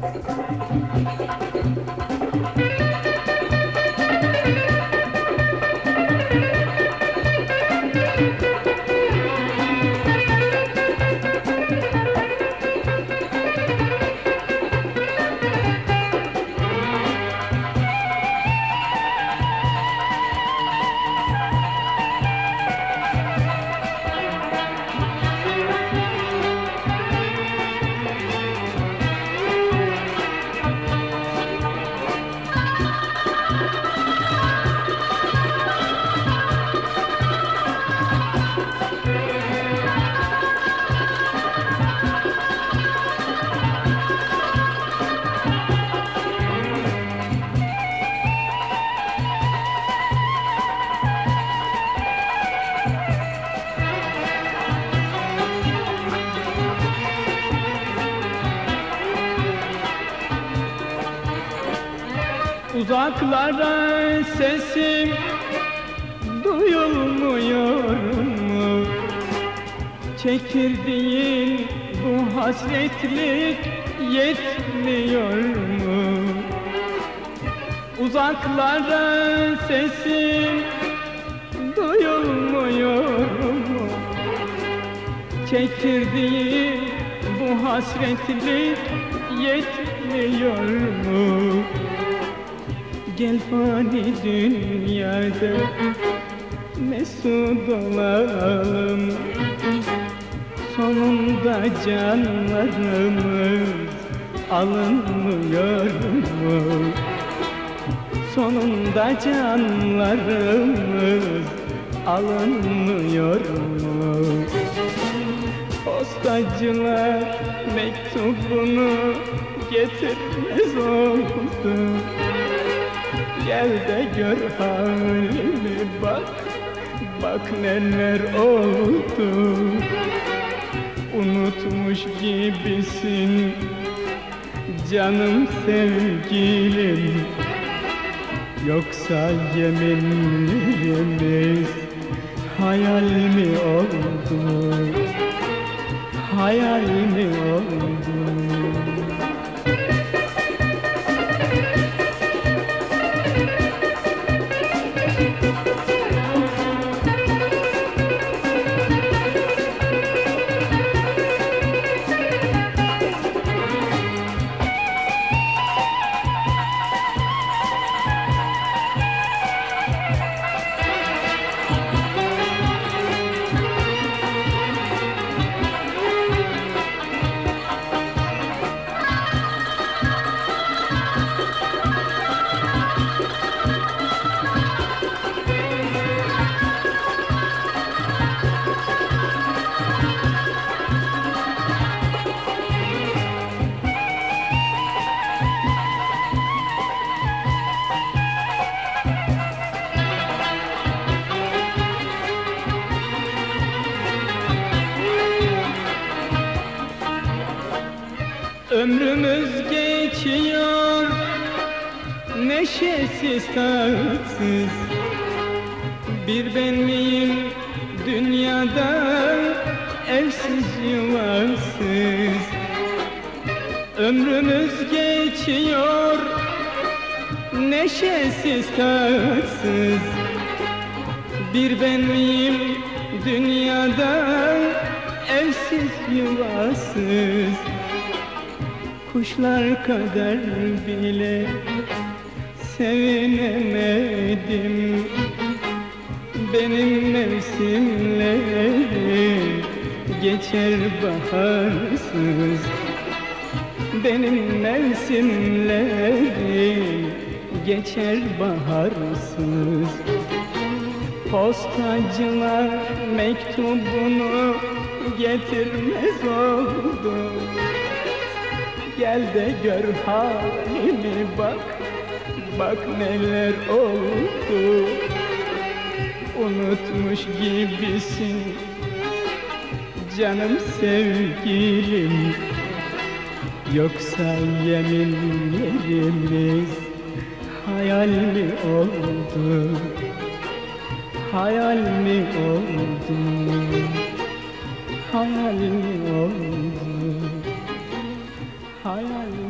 Thank you. Uzaklara sesim duyulmuyor mu? Çekirdiğin bu hasretlik yetmiyor mu? Uzaklara sesim duyulmuyor mu? Çekirdiğin bu hasretlik yetmiyor mu? Gel fani dünyada mesut olalım Sonunda canlarımız alınmıyor mu? Sonunda canlarımız alınmıyor mu? Postacılar mektubunu getirmez oldu Gel de gör halimi bak. Bak neler oldu. Unutmuş gibisin. Canım sevgilim. Yoksa yeminlerimiz Hayal mi oldu? Hayal mi Ömrümüz geçiyor Neşesiz tatsız Bir ben miyim dünyada Evsiz yuvasız Ömrümüz geçiyor Neşesiz tatsız Bir ben miyim dünyada Evsiz yuvasız Kuşlar kadar bile sevinemedim. Benim mevsimlerim geçer baharsız. Benim mevsimlerim geçer baharsız. Postacılar mektubunu getirmez oldu Gel de gör halimi bak Bak neler oldu. Unutmuş gibisin Canım sevgilim. Yoksa yeminlerimiz Hayal mi oldu? Hayal mi oldu? Hayal mi oldu Hayal mi